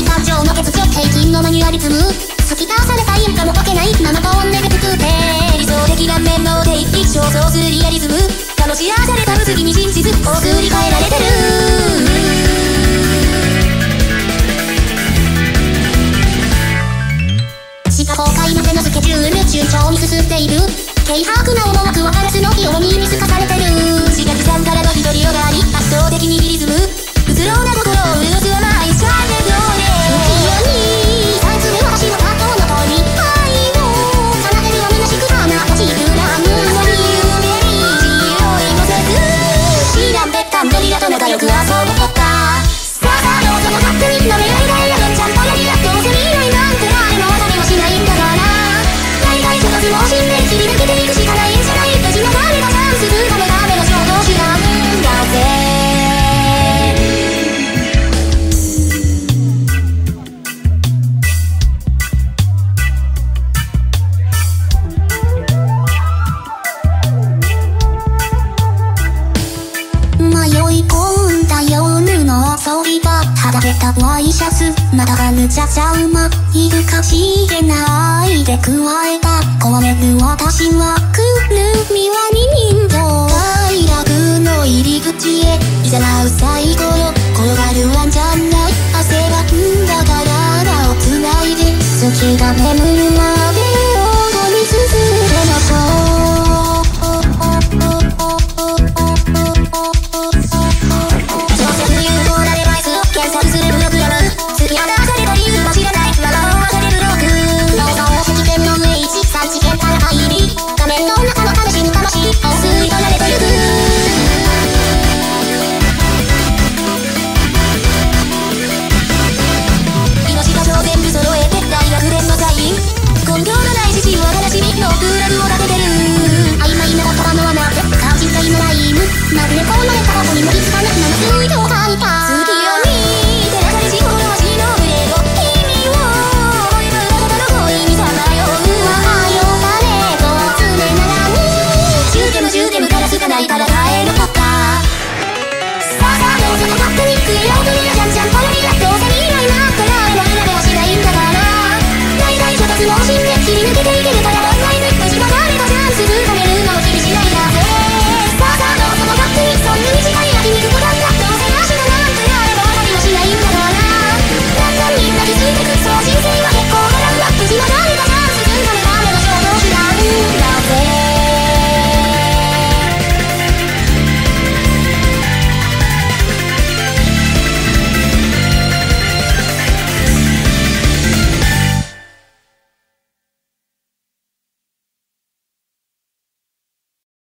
時間上の手続平均のマニュアリズム突き倒されたインカも解けない7本音で作って理想的な面貌で一生想するリアリズム楽しあされた物議に真実をすり替えられてる地下公開までのスケジュール順調に進んでいる軽薄なただけたワイシャツまだがぬちゃちゃう馬いるかしげないで加えた壊れる私はくるみは二人形快楽の入り口へいざなう最後ないから